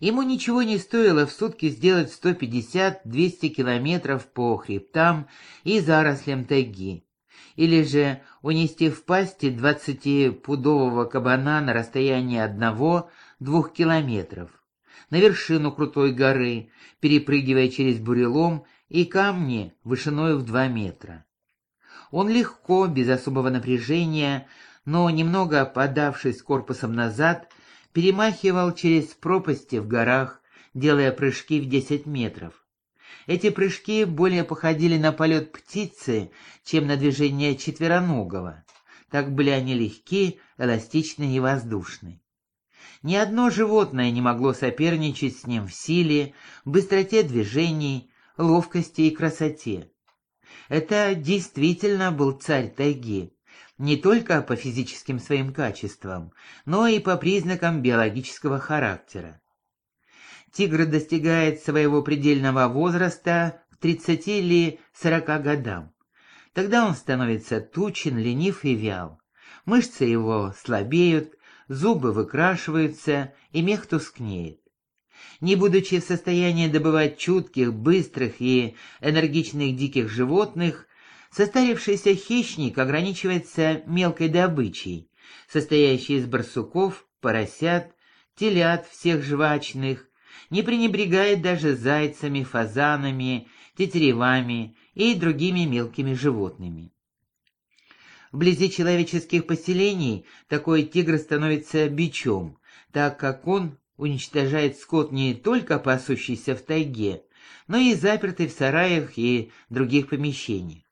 Ему ничего не стоило в сутки сделать 150-200 километров по хребтам и зарослям тайги, или же унести в пасти двадцатипудового кабана на расстоянии одного-двух километров, на вершину крутой горы, перепрыгивая через бурелом и камни вышиной в два метра. Он легко, без особого напряжения, но немного подавшись корпусом назад, перемахивал через пропасти в горах, делая прыжки в 10 метров. Эти прыжки более походили на полет птицы, чем на движение четвероногого. Так были они легки, эластичны и воздушны. Ни одно животное не могло соперничать с ним в силе, быстроте движений, ловкости и красоте. Это действительно был царь тайги, не только по физическим своим качествам, но и по признакам биологического характера. Тигр достигает своего предельного возраста к 30 или 40 годам. Тогда он становится тучен, ленив и вял. Мышцы его слабеют, зубы выкрашиваются, и мех тускнеет. Не будучи в состоянии добывать чутких, быстрых и энергичных диких животных, Состарившийся хищник ограничивается мелкой добычей, состоящей из барсуков, поросят, телят всех жвачных, не пренебрегает даже зайцами, фазанами, тетеревами и другими мелкими животными. Вблизи человеческих поселений такой тигр становится бичом, так как он уничтожает скот не только пасущийся в тайге, но и запертый в сараях и других помещениях.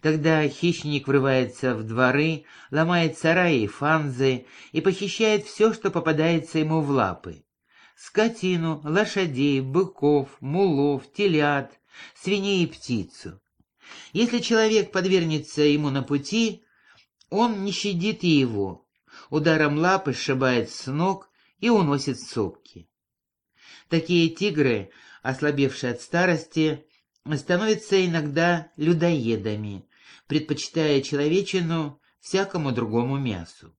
Тогда хищник врывается в дворы, ломает сараи и фанзы и похищает все, что попадается ему в лапы. Скотину, лошадей, быков, мулов, телят, свиней и птицу. Если человек подвергнется ему на пути, он не щадит и его. Ударом лапы сшибает с ног и уносит сопки. Такие тигры, ослабевшие от старости, становятся иногда людоедами, предпочитая человечину всякому другому мясу.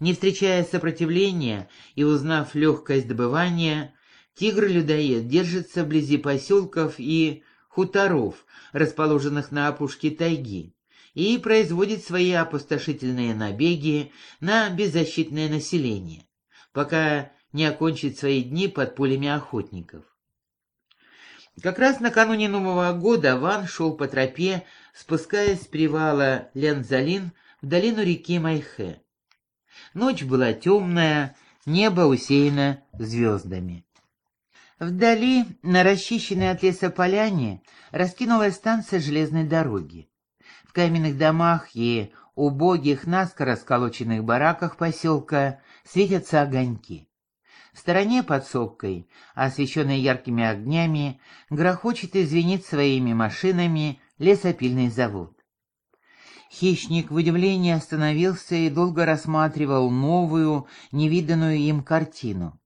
Не встречая сопротивления и узнав легкость добывания, тигр-людоед держится вблизи поселков и хуторов, расположенных на опушке тайги, и производит свои опустошительные набеги на беззащитное население, пока не окончит свои дни под пулями охотников. Как раз накануне Нового года Ван шел по тропе, спускаясь с привала Лензалин в долину реки Майхе. Ночь была темная, небо усеяно звездами. Вдали, на расчищенной от леса поляне, раскинулась станция железной дороги. В каменных домах и убогих, наскоро сколоченных бараках поселка светятся огоньки. В стороне под сопкой, освещенной яркими огнями, грохочет и звенит своими машинами лесопильный завод. Хищник в удивлении остановился и долго рассматривал новую, невиданную им картину.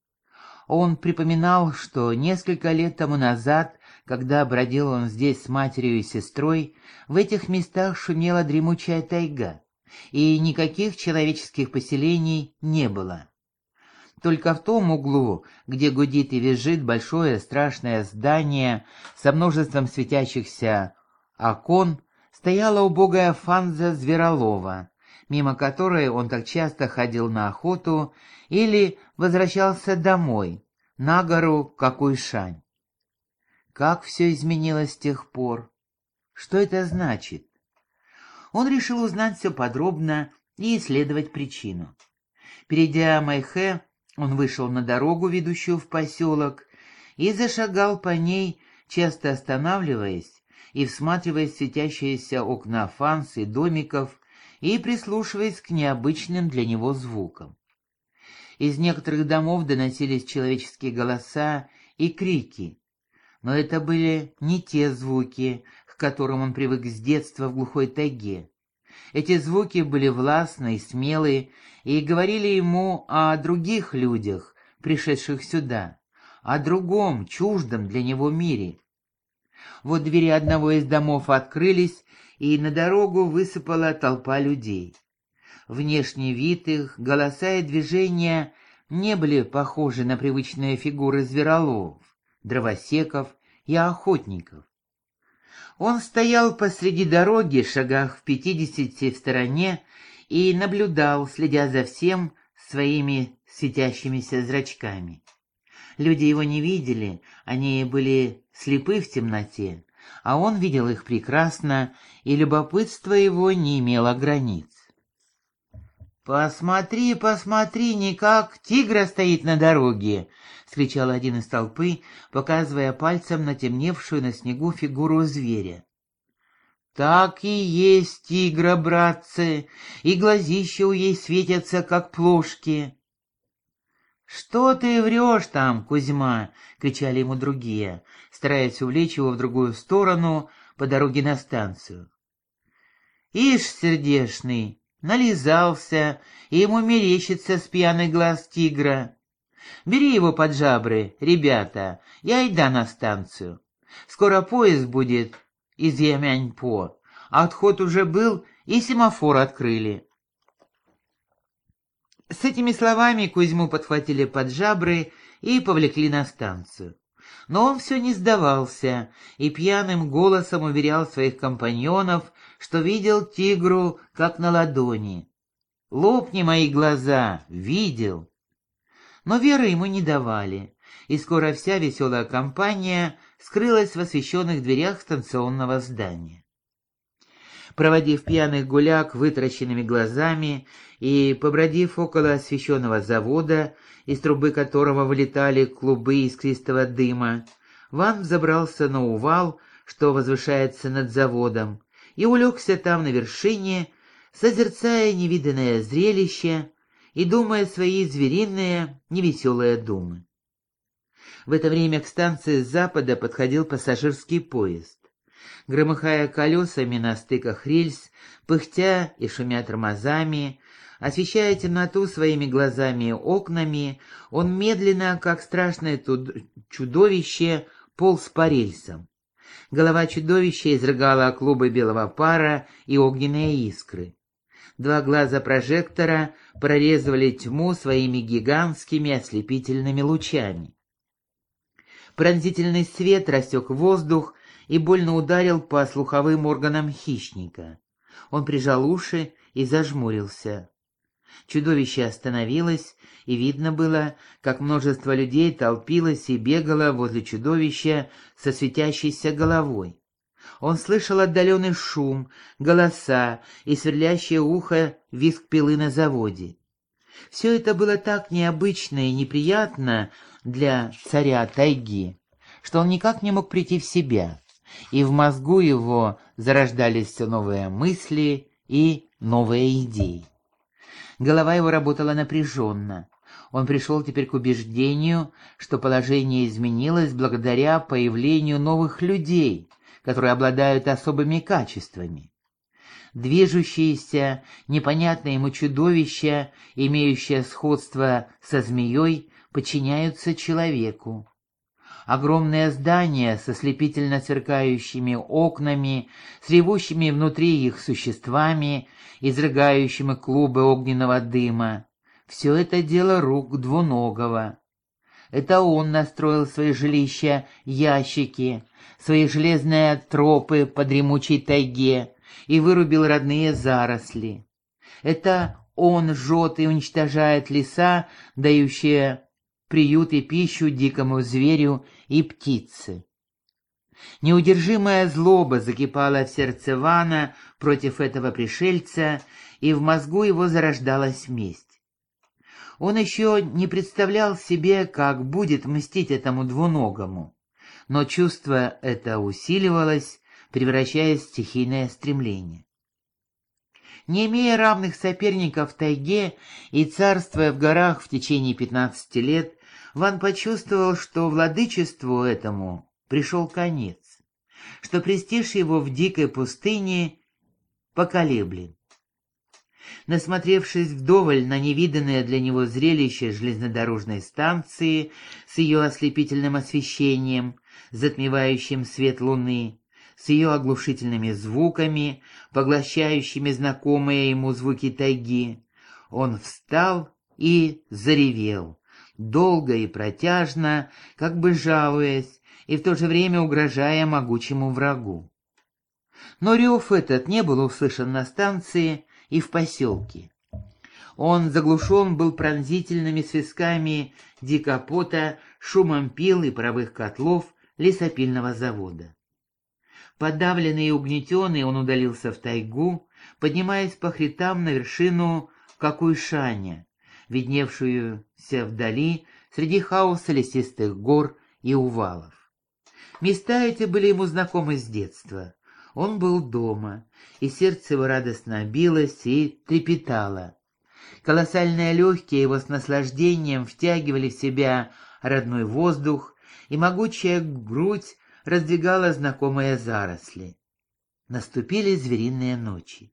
Он припоминал, что несколько лет тому назад, когда бродил он здесь с матерью и сестрой, в этих местах шумела дремучая тайга, и никаких человеческих поселений не было. Только в том углу, где гудит и визжит большое страшное здание со множеством светящихся окон, стояла убогая фанза Зверолова, мимо которой он так часто ходил на охоту или возвращался домой, на гору Какуйшань. Как все изменилось с тех пор? Что это значит? Он решил узнать все подробно и исследовать причину. Перейдя Майхэ, он вышел на дорогу, ведущую в поселок, и зашагал по ней, часто останавливаясь и всматриваясь в светящиеся окна фанс и домиков и прислушиваясь к необычным для него звукам. Из некоторых домов доносились человеческие голоса и крики, но это были не те звуки, к которым он привык с детства в глухой тайге. Эти звуки были властные, смелые и говорили ему о других людях, пришедших сюда, о другом, чуждом для него мире. Вот двери одного из домов открылись, и на дорогу высыпала толпа людей. Внешний вид их, голоса и движения не были похожи на привычные фигуры звероловов, дровосеков и охотников. Он стоял посреди дороги, шагах в пятидесяти в стороне, и наблюдал, следя за всем своими светящимися зрачками. Люди его не видели, они были слепы в темноте, а он видел их прекрасно, и любопытство его не имело границ. «Посмотри, посмотри, никак тигра стоит на дороге!» — скричал один из толпы, показывая пальцем на темневшую на снегу фигуру зверя. «Так и есть тигра, братцы, и глазища у ей светятся, как плошки!» «Что ты врешь там, Кузьма?» — кричали ему другие, стараясь увлечь его в другую сторону по дороге на станцию. «Ишь, сердешный, нализался, и ему мерещится с пьяный глаз тигра. Бери его под жабры, ребята, и айда на станцию. Скоро поезд будет из Ямяньпо, а отход уже был, и семафор открыли. С этими словами Кузьму подхватили под жабры и повлекли на станцию. Но он все не сдавался и пьяным голосом уверял своих компаньонов, что видел тигру как на ладони. «Лопни мои глаза! Видел!» Но веры ему не давали, и скоро вся веселая компания скрылась в освещенных дверях станционного здания. Проводив пьяных гуляк вытраченными глазами и, побродив около освещенного завода, из трубы которого вылетали клубы искристого дыма, Ван забрался на увал, что возвышается над заводом, и улегся там на вершине, созерцая невиданное зрелище и думая свои звериные невеселые думы. В это время к станции с запада подходил пассажирский поезд. Громыхая колесами на стыках рельс, пыхтя и шумя тормозами, Освещая темноту своими глазами и окнами, он медленно, как страшное чудовище, полз по рельсам. Голова чудовища изрыгала клубы белого пара и огненные искры. Два глаза прожектора прорезывали тьму своими гигантскими ослепительными лучами. Пронзительный свет рассек воздух и больно ударил по слуховым органам хищника. Он прижал уши и зажмурился. Чудовище остановилось, и видно было, как множество людей толпилось и бегало возле чудовища со светящейся головой. Он слышал отдаленный шум, голоса и сверлящее ухо визг пилы на заводе. Все это было так необычно и неприятно для царя тайги, что он никак не мог прийти в себя, и в мозгу его зарождались все новые мысли и новые идеи. Голова его работала напряженно. Он пришел теперь к убеждению, что положение изменилось благодаря появлению новых людей, которые обладают особыми качествами. Движущееся, непонятное ему чудовище, имеющее сходство со змеей, подчиняются человеку. Огромное здание со слепительно сверкающими окнами, с ревущими внутри их существами, изрыгающими клубы огненного дыма. Все это дело рук двуногого. Это он настроил свои жилища, ящики, свои железные тропы по дремучей тайге и вырубил родные заросли. Это он жжет и уничтожает леса, дающие приют и пищу дикому зверю и птице. Неудержимая злоба закипала в сердце Вана против этого пришельца, и в мозгу его зарождалась месть. Он еще не представлял себе, как будет мстить этому двуногому, но чувство это усиливалось, превращаясь в стихийное стремление. Не имея равных соперников в тайге и царствуя в горах в течение пятнадцати лет, Ван почувствовал, что владычеству этому пришел конец, что престиж его в дикой пустыне поколеблен. Насмотревшись вдоволь на невиданное для него зрелище железнодорожной станции с ее ослепительным освещением, затмевающим свет луны, с ее оглушительными звуками, поглощающими знакомые ему звуки тайги, он встал и заревел, долго и протяжно, как бы жалуясь и в то же время угрожая могучему врагу. Но рев этот не был услышан на станции и в поселке. Он заглушен был пронзительными свистками дикопота, шумом пил и паровых котлов лесопильного завода. Подавленный и угнетенный он удалился в тайгу, поднимаясь по хребтам на вершину Какуйшаня, видневшуюся вдали среди хаоса лесистых гор и увалов. Места эти были ему знакомы с детства. Он был дома, и сердце его радостно билось и трепетало. Колоссальные легкие его с наслаждением втягивали в себя родной воздух, и могучая грудь раздвигала знакомые заросли. Наступили звериные ночи.